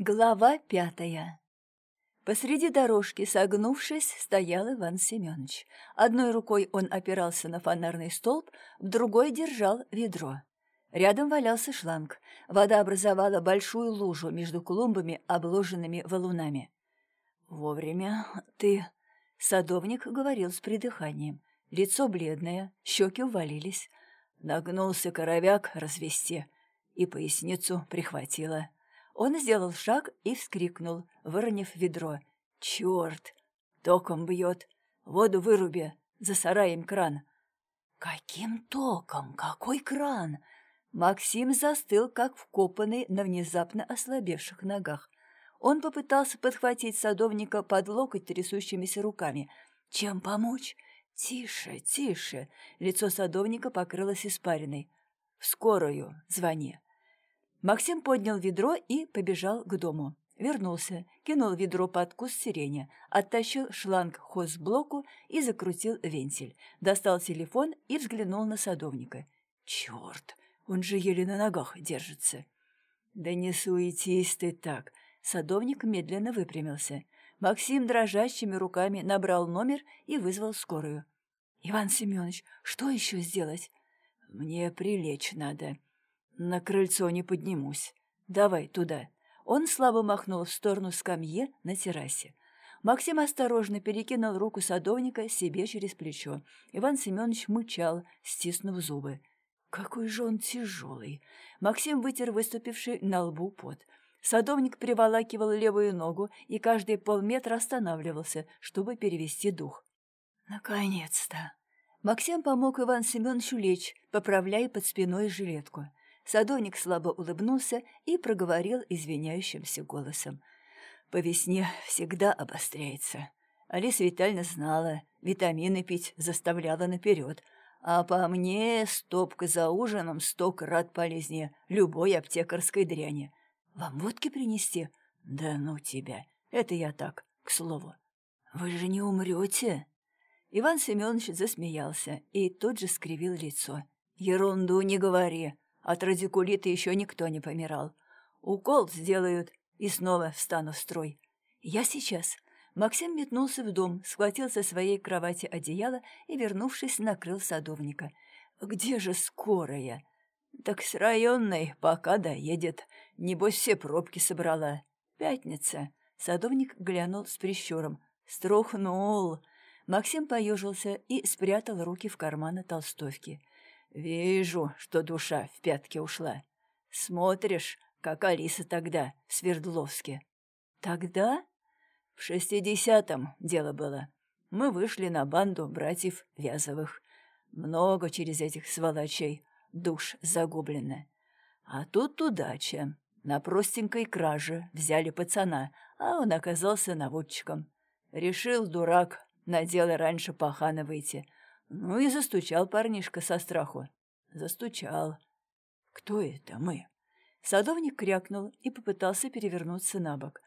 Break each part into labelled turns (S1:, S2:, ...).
S1: Глава пятая Посреди дорожки, согнувшись, стоял Иван Семенович. Одной рукой он опирался на фонарный столб, в другой держал ведро. Рядом валялся шланг. Вода образовала большую лужу между клумбами, обложенными валунами. «Вовремя ты...» — садовник говорил с придыханием. Лицо бледное, щеки увалились. Нагнулся коровяк развести, и поясницу прихватило. Он сделал шаг и вскрикнул, выронив ведро. «Черт! Током бьет! Воду выруби! За сараем кран!» «Каким током? Какой кран?» Максим застыл, как вкопанный на внезапно ослабевших ногах. Он попытался подхватить садовника под локоть трясущимися руками. «Чем помочь?» «Тише, тише!» Лицо садовника покрылось испариной. «В скорую звони!» Максим поднял ведро и побежал к дому. Вернулся, кинул ведро под куст сирени, оттащил шланг хозблоку и закрутил вентиль. Достал телефон и взглянул на садовника. «Черт, он же еле на ногах держится!» «Да не суетись ты так!» Садовник медленно выпрямился. Максим дрожащими руками набрал номер и вызвал скорую. «Иван Семенович, что еще сделать?» «Мне прилечь надо», на крыльцо не поднимусь. Давай туда. Он слабо махнул в сторону скамье на террасе. Максим осторожно перекинул руку садовника себе через плечо. Иван Семенович мычал, стиснув зубы. Какой же он тяжелый. Максим вытер выступивший на лбу пот. Садовник приволакивал левую ногу и каждые полметра останавливался, чтобы перевести дух. Наконец-то! Максим помог Иван Семеновичу лечь, поправляя под спиной жилетку. Садовник слабо улыбнулся и проговорил извиняющимся голосом. «По весне всегда обостряется. Алиса Витальевна знала, витамины пить заставляла наперед. А по мне стопка за ужином сто крат полезнее любой аптекарской дряни. Вам водки принести? Да ну тебя. Это я так, к слову. Вы же не умрете?» Иван Семенович засмеялся и тут же скривил лицо. «Ерунду не говори. От радикулита еще никто не помирал. Укол сделают, и снова встану в строй. Я сейчас. Максим метнулся в дом, схватил со своей кровати одеяло и, вернувшись, накрыл садовника. «Где же скорая?» «Так с районной пока доедет. Небось, все пробки собрала. Пятница». Садовник глянул с прищуром. «Струхнул». Максим поежился и спрятал руки в карманы толстовки. Вижу, что душа в пятки ушла. Смотришь, как Алиса тогда в Свердловске. Тогда? В шестидесятом дело было. Мы вышли на банду братьев Вязовых. Много через этих сволочей душ загублено. А тут удача. На простенькой краже взяли пацана, а он оказался наводчиком. Решил, дурак, на дело раньше пахана выйти — ну и застучал парнишка со страху. Застучал. Кто это мы? Садовник крякнул и попытался перевернуться на бок.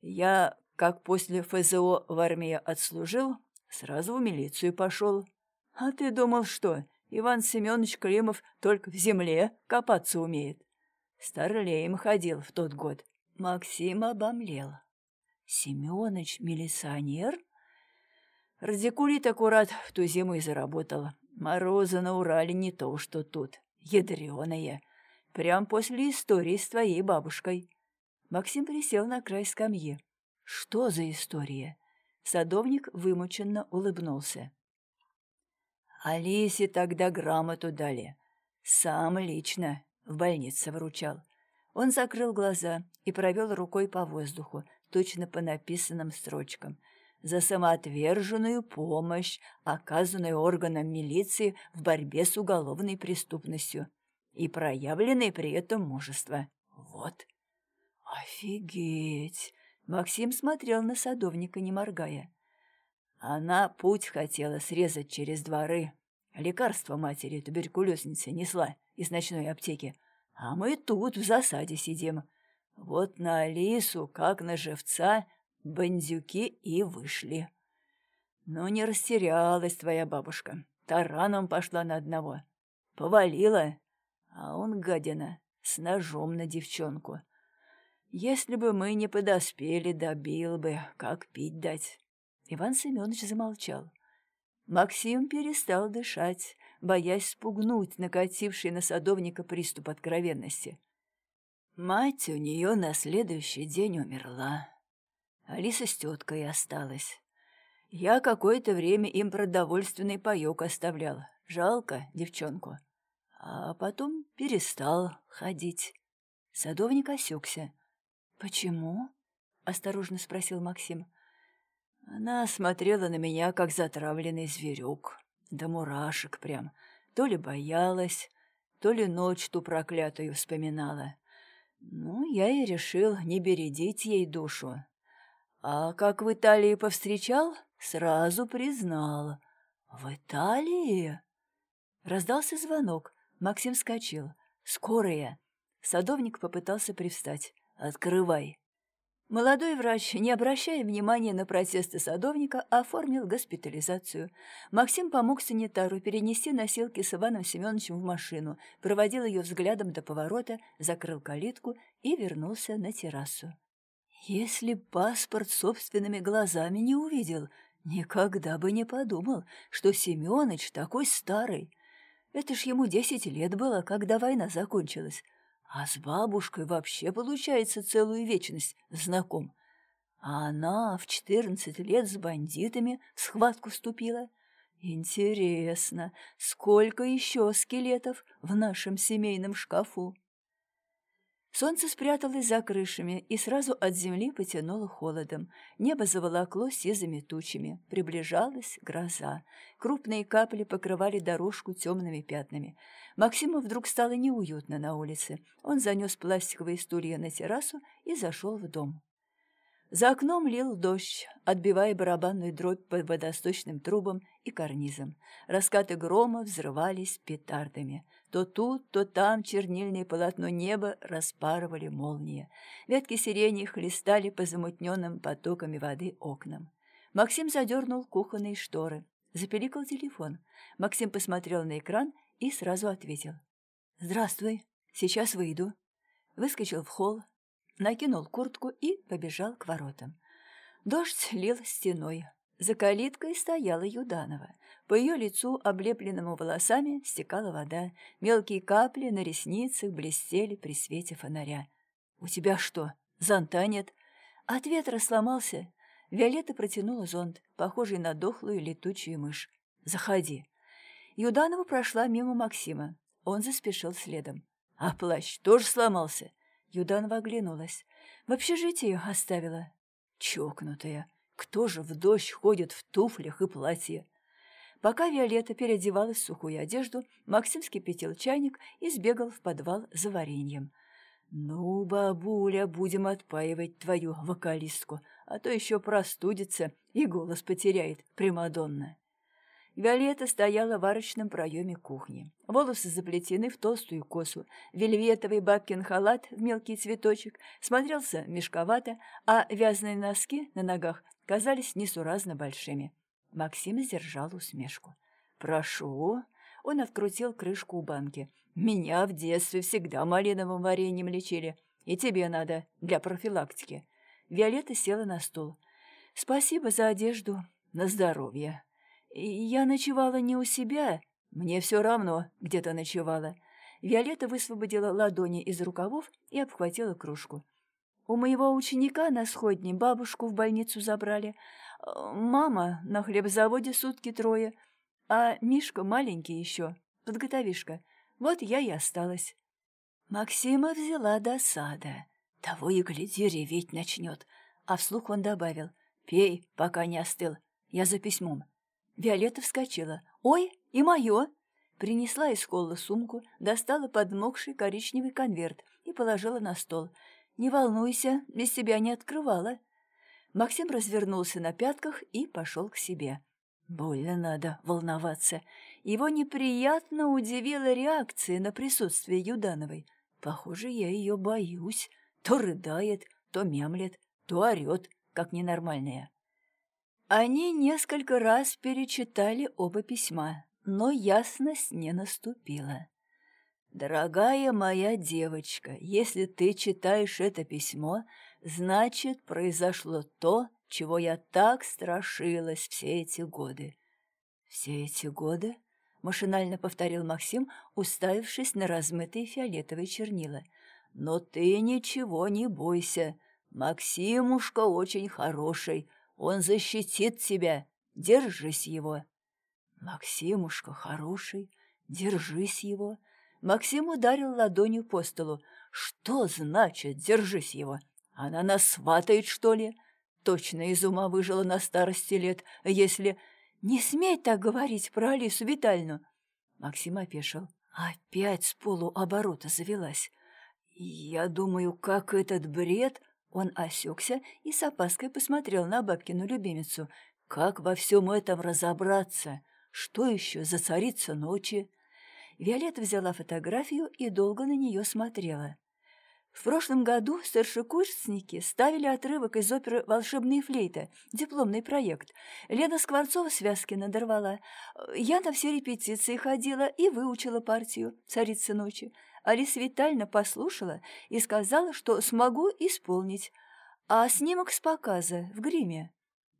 S1: Я, как после ФЗО в армии отслужил, сразу в милицию пошел. А ты думал, что Иван Семенович Климов только в земле копаться умеет? Старлеем ходил в тот год. Максим обомлел. Семёныч милиционер? Радикулит аккурат в ту зиму и заработала. Морозы на Урале не то, что тут. Ядреная. Прям после истории с твоей бабушкой. Максим присел на край скамьи. Что за история? Садовник вымученно улыбнулся. Алисе тогда грамоту дали. Сам лично в больнице вручал. Он закрыл глаза и провел рукой по воздуху, точно по написанным строчкам — за самоотверженную помощь, оказанную органам милиции в борьбе с уголовной преступностью и проявленное при этом мужество. Вот. Офигеть! Максим смотрел на садовника, не моргая. Она путь хотела срезать через дворы. Лекарство матери туберкулезницы несла из ночной аптеки. А мы тут в засаде сидим. Вот на Алису, как на живца, бандюки и вышли. Но не растерялась твоя бабушка. Тараном пошла на одного. Повалила, а он, гадина, с ножом на девчонку. Если бы мы не подоспели, добил бы, как пить дать. Иван Семенович замолчал. Максим перестал дышать, боясь спугнуть накативший на садовника приступ откровенности. Мать у нее на следующий день умерла. Алиса с теткой осталась. Я какое-то время им продовольственный паёк оставлял. Жалко девчонку. А потом перестал ходить. Садовник осекся. «Почему?» — осторожно спросил Максим. Она смотрела на меня, как затравленный зверюк. Да мурашек прям. То ли боялась, то ли ночь ту проклятую вспоминала. Ну, я и решил не бередить ей душу. А как в Италии повстречал, сразу признал. «В Италии?» Раздался звонок. Максим вскочил. «Скорая!» Садовник попытался привстать. «Открывай!» Молодой врач, не обращая внимания на протесты садовника, оформил госпитализацию. Максим помог санитару перенести носилки с Иваном Семеновичем в машину, проводил ее взглядом до поворота, закрыл калитку и вернулся на террасу. Если паспорт собственными глазами не увидел, никогда бы не подумал, что Семёныч такой старый. Это ж ему десять лет было, когда война закончилась. А с бабушкой вообще, получается, целую вечность знаком. А она в четырнадцать лет с бандитами в схватку вступила. Интересно, сколько еще скелетов в нашем семейном шкафу? Солнце спряталось за крышами, и сразу от земли потянуло холодом. Небо заволокло сизыми тучами. Приближалась гроза. Крупные капли покрывали дорожку темными пятнами. Максиму вдруг стало неуютно на улице. Он занес пластиковые стулья на террасу и зашел в дом. За окном лил дождь, отбивая барабанную дробь по водосточным трубам и карнизам. Раскаты грома взрывались петардами. То тут, то там чернильное полотно неба распарывали молнии. Ветки сирени хлестали по замутненным потоками воды окнам. Максим задернул кухонные шторы. Запеликал телефон. Максим посмотрел на экран и сразу ответил. «Здравствуй, сейчас выйду». Выскочил в холл, накинул куртку и побежал к воротам. Дождь лил стеной. За калиткой стояла Юданова. По ее лицу, облепленному волосами, стекала вода. Мелкие капли на ресницах блестели при свете фонаря. «У тебя что, зонта нет?» От ветра сломался. Виолетта протянула зонт, похожий на дохлую летучую мышь. «Заходи». Юданова прошла мимо Максима. Он заспешил следом. «А плащ тоже сломался?» Юданова оглянулась. «В общежитии оставила». «Чокнутая! Кто же в дождь ходит в туфлях и платье?» Пока Виолетта переодевалась сухую одежду, Максим скипятил чайник и сбегал в подвал за вареньем. «Ну, бабуля, будем отпаивать твою вокалистку, а то еще простудится и голос потеряет, Примадонна». Виолетта стояла в арочном проеме кухни. Волосы заплетены в толстую косу. Вельветовый бабкин халат в мелкий цветочек смотрелся мешковато, а вязаные носки на ногах казались несуразно большими. Максим сдержал усмешку. «Прошу». Он открутил крышку у банки. «Меня в детстве всегда малиновым вареньем лечили. И тебе надо, для профилактики». Виолетта села на стул. «Спасибо за одежду. На здоровье». «Я ночевала не у себя. Мне все равно, где то ночевала». Виолетта высвободила ладони из рукавов и обхватила кружку. «У моего ученика на сходне бабушку в больницу забрали. Мама на хлебзаводе сутки трое, а Мишка маленький еще, подготовишка. Вот я и осталась». Максима взяла досада. Того и гляди, реветь начнет. А вслух он добавил, «Пей, пока не остыл. Я за письмом». Виолетта вскочила. «Ой, и мое!» Принесла из холла сумку, достала подмокший коричневый конверт и положила на стол. «Не волнуйся, без тебя не открывала». Максим развернулся на пятках и пошел к себе. Больно надо волноваться. Его неприятно удивила реакция на присутствие Юдановой. Похоже, я ее боюсь. То рыдает, то мямлет, то орет, как ненормальная. Они несколько раз перечитали оба письма, но ясность не наступила. «Дорогая моя девочка, если ты читаешь это письмо, значит, произошло то, чего я так страшилась все эти годы». «Все эти годы?» — машинально повторил Максим, уставившись на размытые фиолетовые чернила. «Но ты ничего не бойся. Максимушка очень хороший. Он защитит тебя. Держись его». «Максимушка хороший. Держись его». Максим ударил ладонью по столу. «Что значит «держись его»? Она нас сватает, что ли?» Точно из ума выжила на старости лет, если... «Не смей так говорить про Алису Витальну!» Максим опешил. Опять с полуоборота завелась. «Я думаю, как этот бред...» Он осекся и с опаской посмотрел на бабкину любимицу. «Как во всем этом разобраться? Что еще за царица ночи?» Виолетта взяла фотографию и долго на нее смотрела. В прошлом году старшекурсники ставили отрывок из оперы «Волшебные флейты», дипломный проект. Лена Скворцова связки надорвала. Я на все репетиции ходила и выучила партию «Царица ночи». Алиса Витальевна послушала и сказала, что смогу исполнить. А снимок с показа в гриме.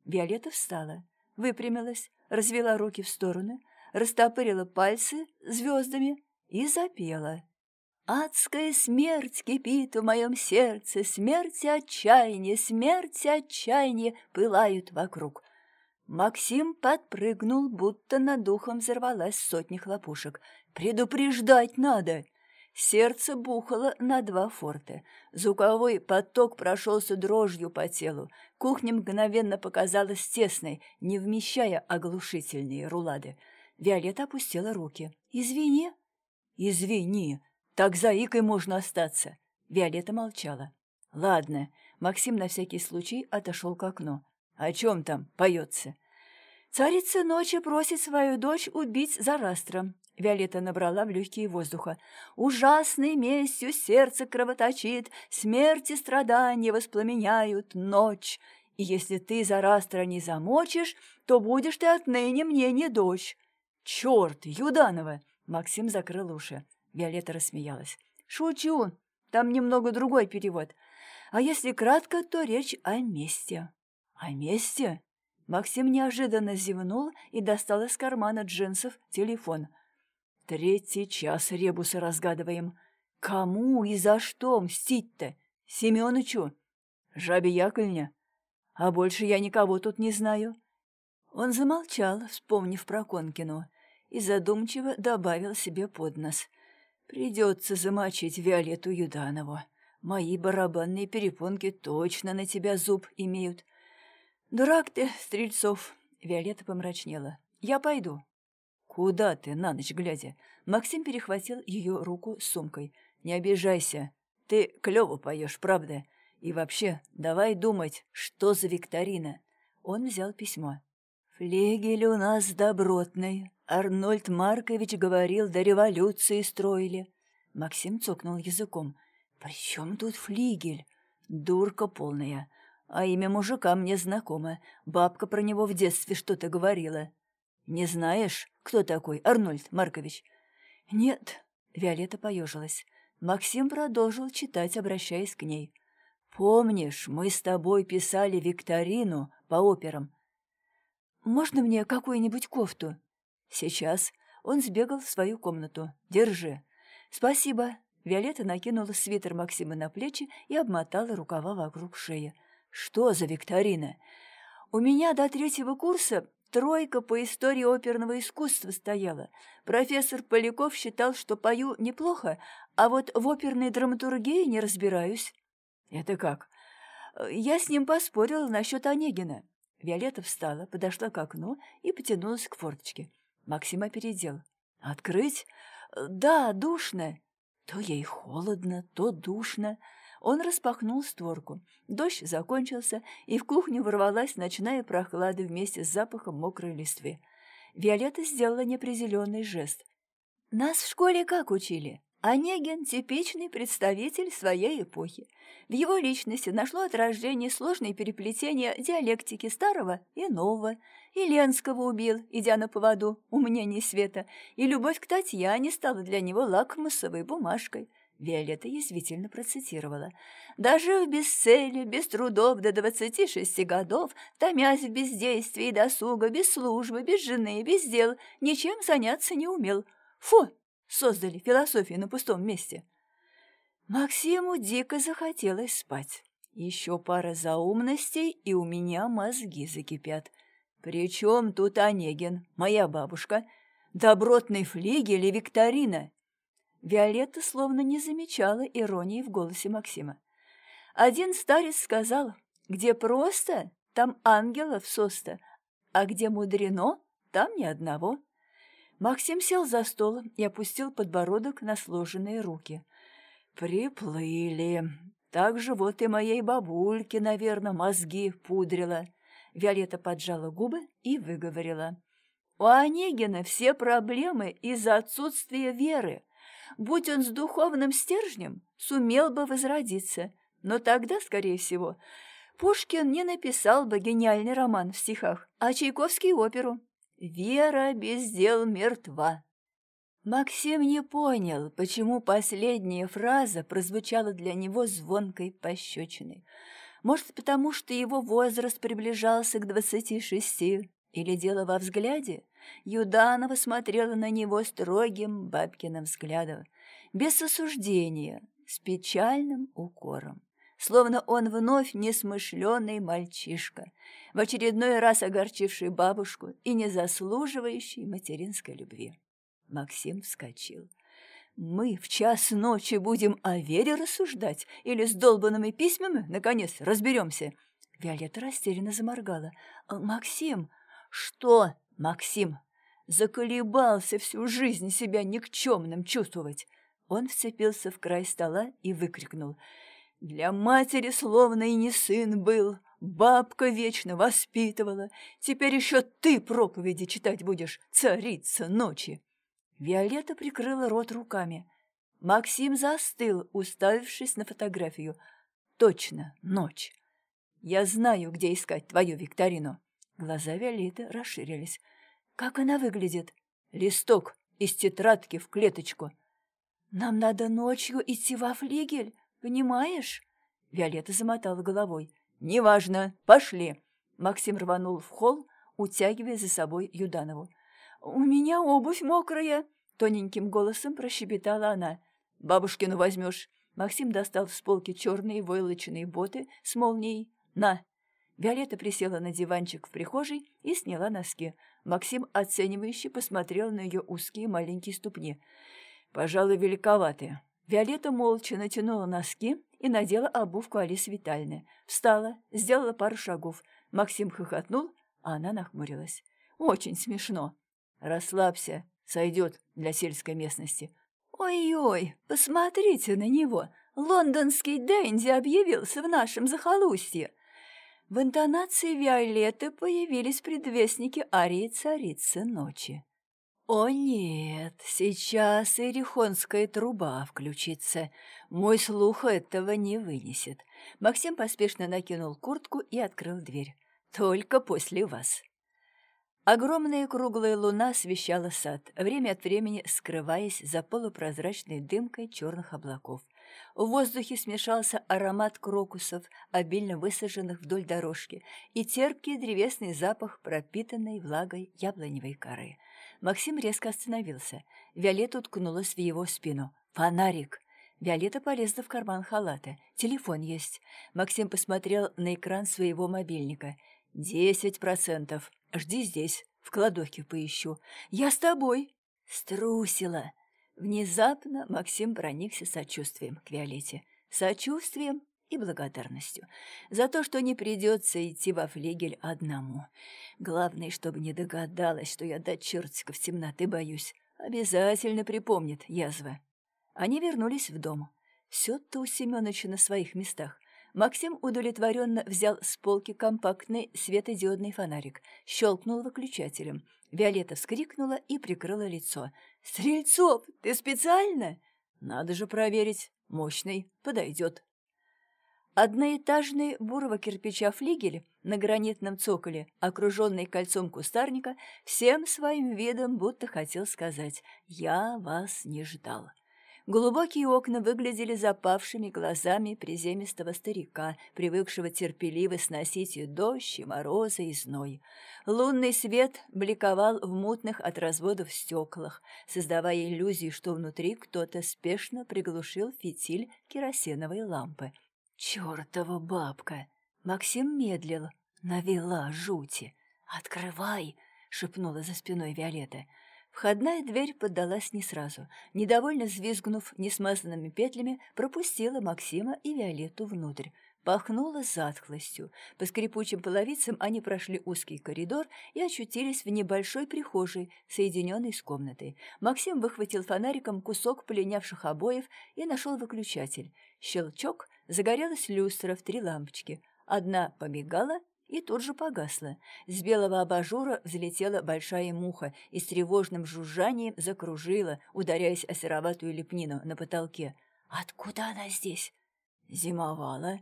S1: Виолетта встала, выпрямилась, развела руки в стороны, растопырила пальцы звездами и запела. «Адская смерть кипит в моем сердце, смерть и отчаяние, смерть и отчаяние пылают вокруг». Максим подпрыгнул, будто над духом взорвалась сотни хлопушек. «Предупреждать надо!» Сердце бухало на два форта. Звуковой поток прошелся дрожью по телу. Кухня мгновенно показалась тесной, не вмещая оглушительные рулады. Виолетта опустила руки. «Извини». «Извини. Так заикой можно остаться». Виолетта молчала. «Ладно». Максим на всякий случай отошел к окну. «О чем там поется?» «Царица ночи просит свою дочь убить Зарастра». Виолетта набрала в легкие воздуха. «Ужасной местью сердце кровоточит, смерть и страдания воспламеняют ночь. И если ты Зарастра не замочишь, то будешь ты отныне мне не дочь. «Черт, Юданова!» Максим закрыл уши. Виолетта рассмеялась. «Шучу. Там немного другой перевод. А если кратко, то речь о месте». «О месте?» Максим неожиданно зевнул и достал из кармана джинсов телефон. «Третий час ребусы разгадываем. Кому и за что мстить-то? Семёнычу? Жабе Яковлевне? А больше я никого тут не знаю». Он замолчал, вспомнив про Конкину и задумчиво добавил себе под нос. «Придется замочить Виолетту Юданову. Мои барабанные перепонки точно на тебя зуб имеют». «Дурак ты, Стрельцов!» — Виолетта помрачнела. «Я пойду». «Куда ты, на ночь глядя?» Максим перехватил ее руку сумкой. «Не обижайся. Ты клёво поешь, правда? И вообще, давай думать, что за викторина?» Он взял письмо. «Флегель у нас добротный. Арнольд Маркович говорил, до революции строили». Максим цокнул языком. «При чем тут флигель? Дурка полная. А имя мужика мне знакомо. Бабка про него в детстве что-то говорила. Не знаешь, кто такой Арнольд Маркович?» «Нет», — Виолетта поежилась. Максим продолжил читать, обращаясь к ней. «Помнишь, мы с тобой писали викторину по операм? «Можно мне какую-нибудь кофту?» «Сейчас». Он сбегал в свою комнату. «Держи». «Спасибо». Виолетта накинула свитер Максима на плечи и обмотала рукава вокруг шеи. «Что за викторина?» «У меня до третьего курса тройка по истории оперного искусства стояла. Профессор Поляков считал, что пою неплохо, а вот в оперной драматургии не разбираюсь». «Это как?» «Я с ним поспорила насчет Онегина. Виолетта встала, подошла к окну и потянулась к форточке. Максим опередил. «Открыть? Да, душно!» То ей холодно, то душно. Он распахнул створку. Дождь закончился, и в кухню ворвалась ночная прохлада вместе с запахом мокрой листвы. Виолетта сделала неопределенный жест. «Нас в школе как учили? Онегин – типичный представитель своей эпохи. В его личности нашло отражение сложное переплетение диалектики старого и нового. И Ленского убил, идя на поводу у мнений света, и любовь к Татьяне стала для него лакмусовой бумажкой. Виолетта язвительно процитировала. «Даже в бесцеле, без трудов до двадцати шести годов, томясь в бездействии досуга, без службы, без жены, без дел, ничем заняться не умел. Фу, создали философию на пустом месте. Максиму дико захотелось спать. Еще пара заумностей, и у меня мозги закипят. Причем тут Онегин, моя бабушка? Добротный флигель и викторина. Виолетта словно не замечала иронии в голосе Максима. Один старец сказал, где просто, там ангелов соста, а где мудрено, там ни одного. Максим сел за стол и опустил подбородок на сложенные руки. «Приплыли. Так же вот и моей бабульке, наверное, мозги пудрила». Виолетта поджала губы и выговорила. «У Онегина все проблемы из-за отсутствия веры. Будь он с духовным стержнем, сумел бы возродиться. Но тогда, скорее всего, Пушкин не написал бы гениальный роман в стихах, а Чайковский – оперу. Вера без дел мертва. Максим не понял, почему последняя фраза прозвучала для него звонкой пощечиной. Может, потому что его возраст приближался к двадцати шести, или дело во взгляде? Юданова смотрела на него строгим бабкиным взглядом, без осуждения, с печальным укором словно он вновь несмышленый мальчишка, в очередной раз огорчивший бабушку и не заслуживающий материнской любви. Максим вскочил. «Мы в час ночи будем о вере рассуждать или с долбанными письмами, наконец, разберемся?» Виолетта растерянно заморгала. «Максим!» «Что, Максим?» Заколебался всю жизнь себя никчемным чувствовать. Он вцепился в край стола и выкрикнул – для матери словно и не сын был, бабка вечно воспитывала. Теперь еще ты проповеди читать будешь, царица ночи. Виолетта прикрыла рот руками. Максим застыл, уставившись на фотографию. Точно, ночь. Я знаю, где искать твою викторину. Глаза Виолетты расширились. Как она выглядит? Листок из тетрадки в клеточку. Нам надо ночью идти во флигель. Понимаешь?» Виолетта замотала головой. «Неважно, пошли!» Максим рванул в холл, утягивая за собой Юданову. «У меня обувь мокрая!» Тоненьким голосом прощебетала она. «Бабушкину возьмешь!» Максим достал с полки черные войлочные боты с молнией. «На!» Виолетта присела на диванчик в прихожей и сняла носки. Максим оценивающе посмотрел на ее узкие маленькие ступни. «Пожалуй, великоватые. Виолетта молча натянула носки и надела обувку Алисы Витальны. Встала, сделала пару шагов. Максим хохотнул, а она нахмурилась. «Очень смешно». «Расслабься, сойдет для сельской местности». «Ой-ой, посмотрите на него! Лондонский Дэнди объявился в нашем захолустье!» В интонации Виолетты появились предвестники арии царицы ночи. «О нет, сейчас ирихонская труба включится. Мой слух этого не вынесет». Максим поспешно накинул куртку и открыл дверь. «Только после вас». Огромная круглая луна освещала сад, время от времени скрываясь за полупрозрачной дымкой черных облаков. В воздухе смешался аромат крокусов, обильно высаженных вдоль дорожки, и терпкий древесный запах пропитанной влагой яблоневой коры – Максим резко остановился. Виолетта уткнулась в его спину. «Фонарик!» Виолетта полезла в карман халата. «Телефон есть». Максим посмотрел на экран своего мобильника. «Десять процентов. Жди здесь. В кладовке поищу. Я с тобой». «Струсила». Внезапно Максим проникся сочувствием к Виолетте. Сочувствием и благодарностью за то, что не придется идти во флигель одному. Главное, чтобы не догадалась, что я до чертиков темноты боюсь. Обязательно припомнит язва. Они вернулись в дом. Все-то у Семёныча на своих местах. Максим удовлетворенно взял с полки компактный светодиодный фонарик, щелкнул выключателем. Виолетта вскрикнула и прикрыла лицо. «Стрельцов, ты специально?» Надо же проверить. Мощный, подойдет. Одноэтажный бурого кирпича флигель на гранитном цоколе, окруженный кольцом кустарника, всем своим видом будто хотел сказать «Я вас не ждал». Глубокие окна выглядели запавшими глазами приземистого старика, привыкшего терпеливо сносить и дождь, и морозы, и зной. Лунный свет бликовал в мутных от разводов стеклах, создавая иллюзию, что внутри кто-то спешно приглушил фитиль керосиновой лампы. «Чёртова бабка!» Максим медлил, навела жути. «Открывай!» — шепнула за спиной Виолетта. Входная дверь поддалась не сразу. Недовольно взвизгнув несмазанными петлями, пропустила Максима и Виолетту внутрь. Пахнуло затхлостью. По скрипучим половицам они прошли узкий коридор и очутились в небольшой прихожей, соединенной с комнатой. Максим выхватил фонариком кусок полинявших обоев и нашел выключатель. Щелчок, загорелась люстра в три лампочки. Одна помигала, и тут же погасла. С белого абажура взлетела большая муха и с тревожным жужжанием закружила, ударяясь о сероватую лепнину на потолке. «Откуда она здесь?» «Зимовала.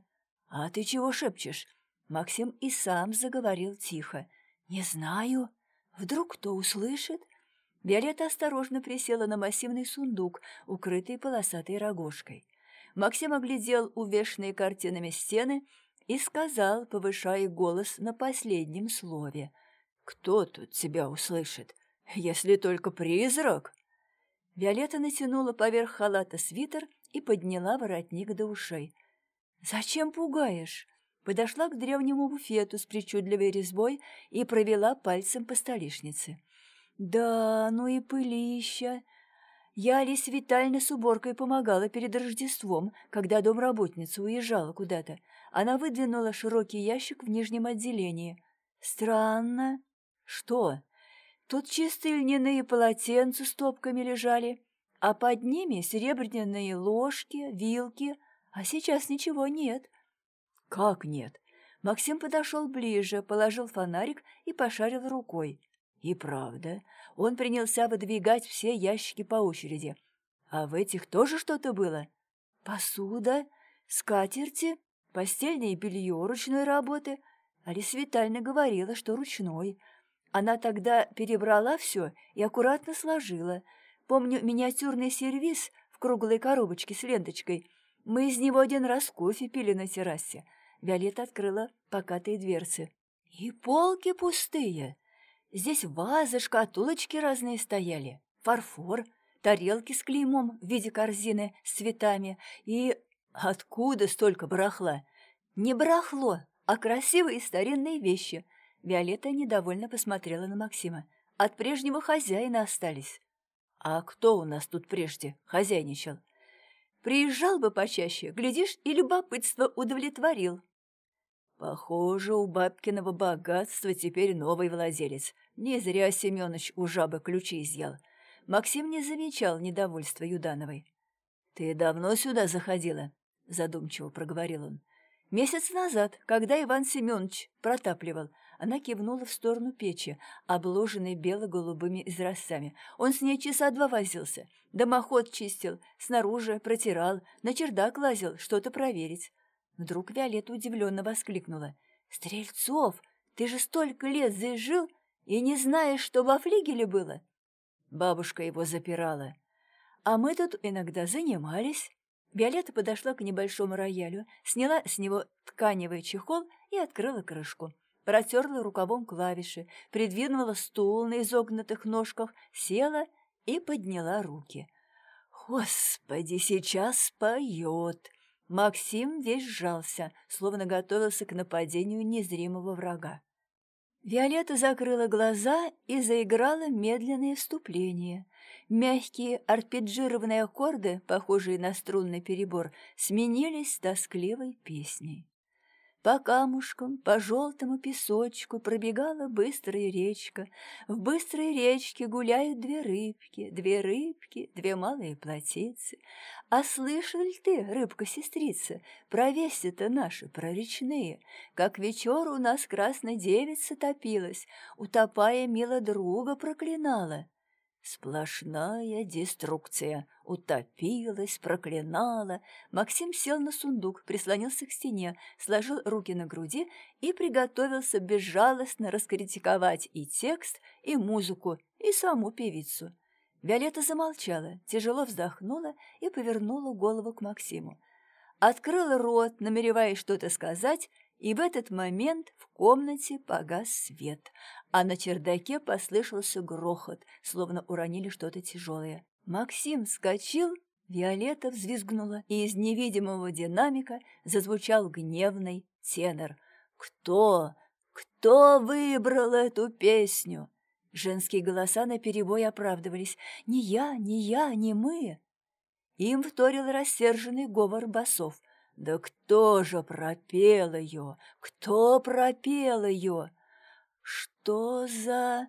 S1: А ты чего шепчешь?» Максим и сам заговорил тихо. «Не знаю. Вдруг кто услышит?» Виолетта осторожно присела на массивный сундук, укрытый полосатой рогожкой. Максим оглядел увешанные картинами стены и сказал, повышая голос на последнем слове. «Кто тут тебя услышит, если только призрак?» Виолетта натянула поверх халата свитер и подняла воротник до ушей. «Зачем пугаешь?» Подошла к древнему буфету с причудливой резьбой и провела пальцем по столешнице. «Да, ну и пылища!» Я Алисе Витальевне с уборкой помогала перед Рождеством, когда домработница уезжала куда-то. Она выдвинула широкий ящик в нижнем отделении. Странно. Что? Тут чистые льняные полотенца с топками лежали, а под ними серебряные ложки, вилки, а сейчас ничего нет. Как нет? Максим подошел ближе, положил фонарик и пошарил рукой. И правда, он принялся выдвигать все ящики по очереди. А в этих тоже что-то было? Посуда, скатерти, Постельное белье ручной работы. Алиса Витальевна говорила, что ручной. Она тогда перебрала все и аккуратно сложила. Помню миниатюрный сервиз в круглой коробочке с ленточкой. Мы из него один раз кофе пили на террасе. Виолетта открыла покатые дверцы. И полки пустые. Здесь вазы, шкатулочки разные стояли, фарфор, тарелки с клеймом в виде корзины с цветами и Откуда столько барахла? Не барахло, а красивые старинные вещи. Виолетта недовольно посмотрела на Максима. От прежнего хозяина остались. А кто у нас тут прежде хозяйничал? Приезжал бы почаще, глядишь, и любопытство удовлетворил. Похоже, у бабкиного богатства теперь новый владелец. Не зря Семёныч у жабы ключи изъял. Максим не замечал недовольства Юдановой. «Ты давно сюда заходила?» — задумчиво проговорил он. «Месяц назад, когда Иван Семенович протапливал, она кивнула в сторону печи, обложенной бело-голубыми изразцами. Он с ней часа два возился. Дымоход чистил, снаружи протирал, на чердак лазил, что-то проверить. Вдруг Виолетта удивленно воскликнула. «Стрельцов, ты же столько лет здесь жил и не знаешь, что во флигеле было?» Бабушка его запирала. «А мы тут иногда занимались». Виолетта подошла к небольшому роялю, сняла с него тканевый чехол и открыла крышку. Протерла рукавом клавиши, придвинула стул на изогнутых ножках, села и подняла руки. «Господи, сейчас поет!» Максим весь сжался, словно готовился к нападению незримого врага. Виолетта закрыла глаза и заиграла медленное вступление. Мягкие арпеджированные аккорды, похожие на струнный перебор, сменились тоскливой песней. По камушкам, по желтому песочку пробегала быстрая речка. В быстрой речке гуляют две рыбки, две рыбки, две малые плотицы. А слышал ли ты, рыбка-сестрица, про вести-то наши, про речные, как вечер у нас красная девица топилась, утопая мило друга проклинала? Сплошная деструкция. Утопилась, проклинала. Максим сел на сундук, прислонился к стене, сложил руки на груди и приготовился безжалостно раскритиковать и текст, и музыку, и саму певицу. Виолетта замолчала, тяжело вздохнула и повернула голову к Максиму. Открыла рот, намереваясь что-то сказать, и в этот момент в комнате погас свет, а на чердаке послышался грохот, словно уронили что-то тяжелое. Максим вскочил, Виолетта взвизгнула, и из невидимого динамика зазвучал гневный тенор. «Кто? Кто выбрал эту песню?» Женские голоса наперебой оправдывались. «Не я, не я, не мы!» Им вторил рассерженный говор басов – да кто же пропел ее? Кто пропел ее? Что за...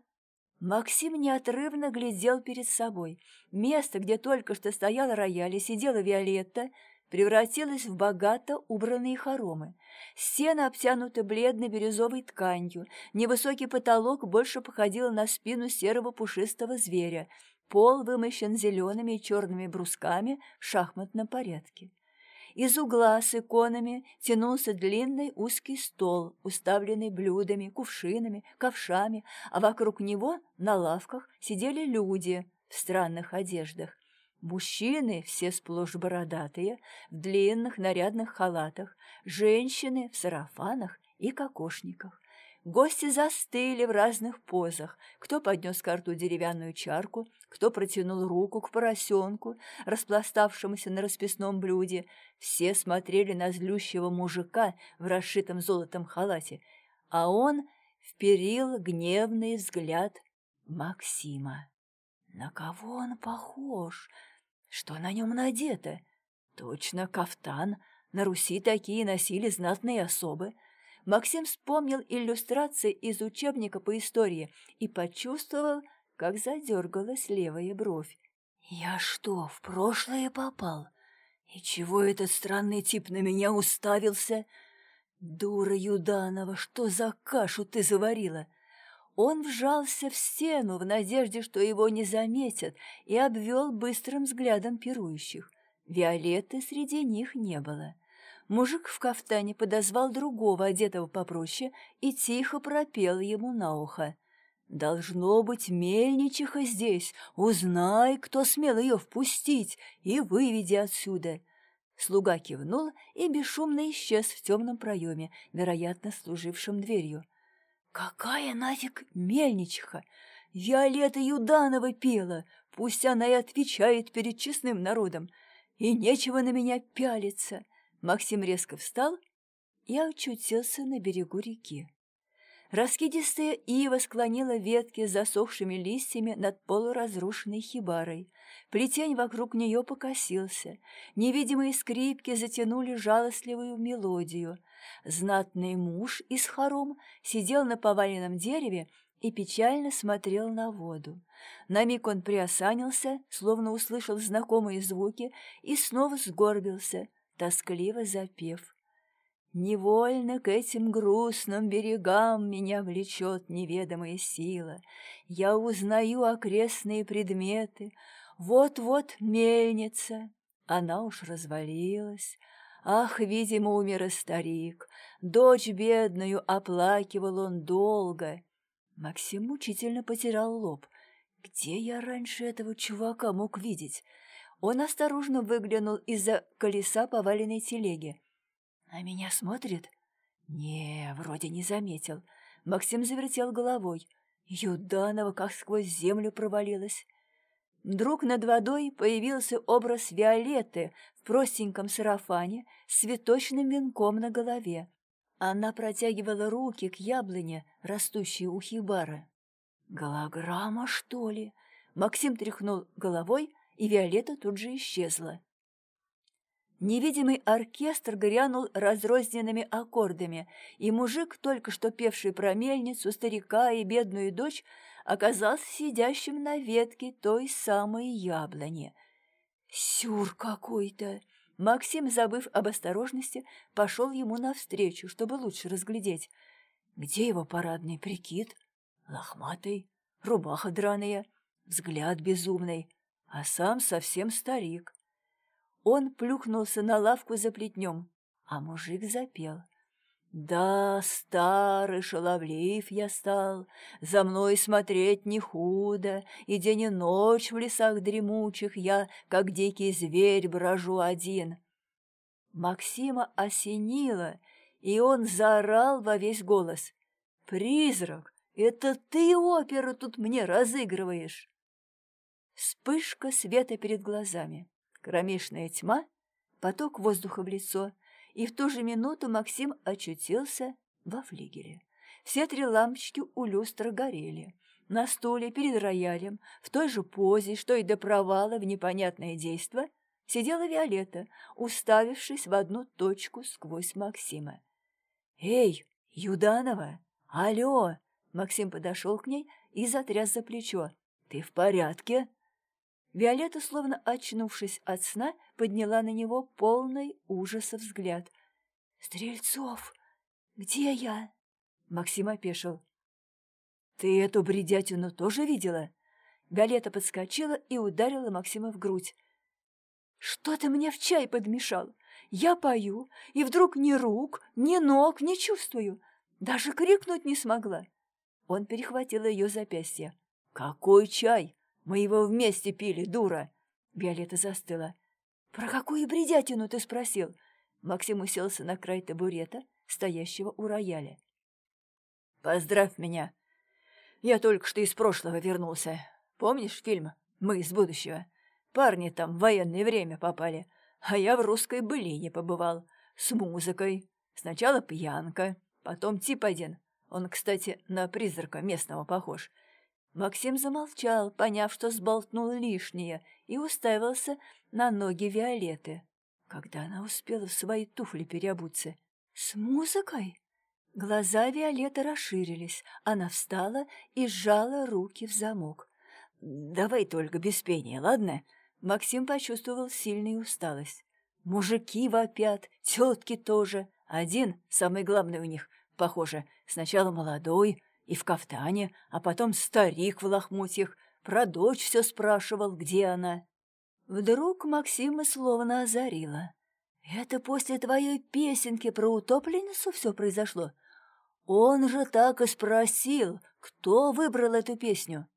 S1: Максим неотрывно глядел перед собой. Место, где только что стоял рояль и сидела Виолетта, превратилось в богато убранные хоромы. Стены обтянуты бледной бирюзовой тканью, невысокий потолок больше походил на спину серого пушистого зверя, пол вымощен зелеными и черными брусками в шахматном порядке. Из угла с иконами тянулся длинный узкий стол, уставленный блюдами, кувшинами, ковшами, а вокруг него на лавках сидели люди в странных одеждах. Мужчины, все сплошь бородатые, в длинных нарядных халатах, женщины в сарафанах и кокошниках. Гости застыли в разных позах. Кто поднес к рту деревянную чарку, кто протянул руку к поросенку, распластавшемуся на расписном блюде. Все смотрели на злющего мужика в расшитом золотом халате, а он вперил гневный взгляд Максима. На кого он похож? Что на нем надето? Точно кафтан. На Руси такие носили знатные особы. Максим вспомнил иллюстрации из учебника по истории и почувствовал, как задергалась левая бровь. «Я что, в прошлое попал? И чего этот странный тип на меня уставился? Дура Юданова, что за кашу ты заварила?» Он вжался в стену в надежде, что его не заметят, и обвел быстрым взглядом пирующих. Виолетты среди них не было. Мужик в кафтане подозвал другого, одетого попроще, и тихо пропел ему на ухо. «Должно быть мельничиха здесь. Узнай, кто смел ее впустить, и выведи отсюда». Слуга кивнул и бесшумно исчез в темном проеме, вероятно, служившем дверью. «Какая нафиг мельничиха? Виолетта Юданова пела, пусть она и отвечает перед честным народом. И нечего на меня пялиться». Максим резко встал и очутился на берегу реки. Раскидистая ива склонила ветки с засохшими листьями над полуразрушенной хибарой. Плетень вокруг нее покосился. Невидимые скрипки затянули жалостливую мелодию. Знатный муж из хором сидел на поваленном дереве и печально смотрел на воду. На миг он приосанился, словно услышал знакомые звуки, и снова сгорбился, тоскливо запев. Невольно к этим грустным берегам Меня влечет неведомая сила. Я узнаю окрестные предметы. Вот-вот мельница, она уж развалилась. Ах, видимо, умер старик. Дочь бедную оплакивал он долго. Максим мучительно потерял лоб. Где я раньше этого чувака мог видеть? Он осторожно выглянул из-за колеса поваленной телеги. «На меня смотрит?» «Не, вроде не заметил». Максим завертел головой. Юданова как сквозь землю провалилась. Вдруг над водой появился образ Виолетты в простеньком сарафане с цветочным венком на голове. Она протягивала руки к яблоне, растущей у хибары. «Голограмма, что ли?» Максим тряхнул головой, и Виолетта тут же исчезла. Невидимый оркестр грянул разрозненными аккордами, и мужик, только что певший про мельницу, старика и бедную дочь, оказался сидящим на ветке той самой яблони. «Сюр какой-то!» Максим, забыв об осторожности, пошел ему навстречу, чтобы лучше разглядеть. Где его парадный прикид? Лохматый, рубаха драная, взгляд безумный, а сам совсем старик. Он плюхнулся на лавку за плетнем, а мужик запел. Да, старый шаловлив я стал, За мной смотреть не худо, И день и ночь в лесах дремучих Я, как дикий зверь, брожу один. Максима осенило, и он заорал во весь голос. «Призрак, это ты оперу тут мне разыгрываешь!» Вспышка света перед глазами, кромешная тьма, поток воздуха в лицо — и в ту же минуту Максим очутился во флигеле. Все три лампочки у люстра горели. На стуле перед роялем, в той же позе, что и до провала в непонятное действо, сидела Виолетта, уставившись в одну точку сквозь Максима. «Эй, Юданова! Алло!» Максим подошел к ней и затряс за плечо. «Ты в порядке?» Виолетта, словно очнувшись от сна, подняла на него полный ужаса взгляд. «Стрельцов, где я?» Максим опешил. «Ты эту бредятину тоже видела?» Виолетта подскочила и ударила Максима в грудь. «Что ты мне в чай подмешал? Я пою, и вдруг ни рук, ни ног не чувствую. Даже крикнуть не смогла». Он перехватил ее запястье. «Какой чай? Мы его вместе пили, дура!» Виолетта застыла. «Про какую бредятину ты спросил?» Максим уселся на край табурета, стоящего у рояля. «Поздравь меня! Я только что из прошлого вернулся. Помнишь фильм «Мы из будущего»? Парни там в военное время попали, а я в русской былине побывал, с музыкой. Сначала пьянка, потом тип один. Он, кстати, на призрака местного похож — Максим замолчал, поняв, что сболтнул лишнее, и уставился на ноги Виолетты. Когда она успела в свои туфли переобуться? С музыкой? Глаза Виолетты расширились. Она встала и сжала руки в замок. «Давай только без пения, ладно?» Максим почувствовал сильную усталость. Мужики вопят, тетки тоже. Один, самый главный у них, похоже, сначала молодой, и в кафтане, а потом старик в лохмотьях, про дочь все спрашивал, где она. Вдруг Максима словно озарила. «Это после твоей песенки про утопленницу все произошло? Он же так и спросил, кто выбрал эту песню?»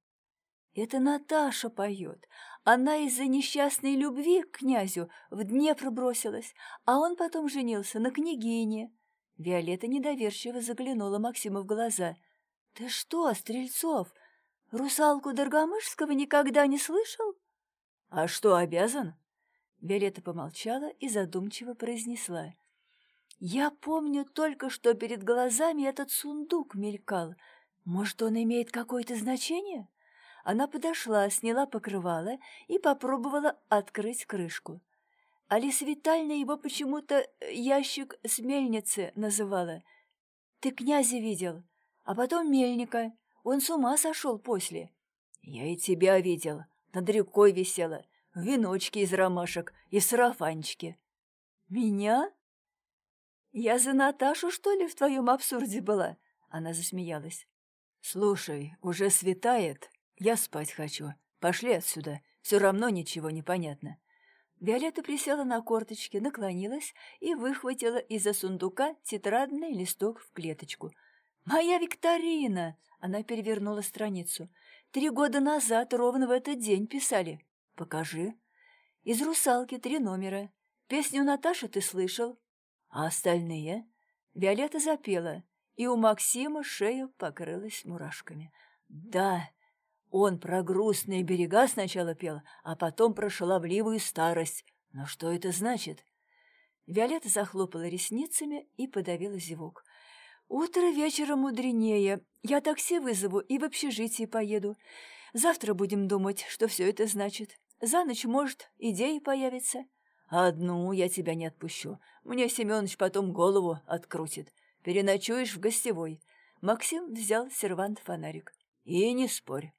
S1: «Это Наташа поет. Она из-за несчастной любви к князю в Днепр бросилась, а он потом женился на княгине». Виолетта недоверчиво заглянула Максиму в глаза. «Ты что, Стрельцов, русалку Доргомышского никогда не слышал?» «А что, обязан?» Виолетта помолчала и задумчиво произнесла. «Я помню только, что перед глазами этот сундук мелькал. Может, он имеет какое-то значение?» Она подошла, сняла покрывало и попробовала открыть крышку. Алиса Витальевна его почему-то ящик с мельницы называла. «Ты князя видел?» А потом мельника. Он с ума сошел после. Я и тебя видел, над рекой висела, в веночке из ромашек и сарафанчике. Меня? Я за Наташу, что ли, в твоем абсурде была? Она засмеялась. Слушай, уже светает, я спать хочу. Пошли отсюда, все равно ничего не понятно. Виолетта присела на корточки, наклонилась и выхватила из-за сундука тетрадный листок в клеточку — «Моя викторина!» Она перевернула страницу. «Три года назад ровно в этот день писали. Покажи». «Из «Русалки» три номера. Песню Наташи ты слышал. А остальные?» Виолетта запела, и у Максима шея покрылась мурашками. «Да, он про грустные берега сначала пел, а потом про шаловливую старость. Но что это значит?» Виолетта захлопала ресницами и подавила зевок. «Утро вечера мудренее. Я такси вызову и в общежитие поеду. Завтра будем думать, что все это значит. За ночь, может, идеи появятся. Одну я тебя не отпущу. Мне Семенович потом голову открутит. Переночуешь в гостевой». Максим взял сервант-фонарик. «И не спорь,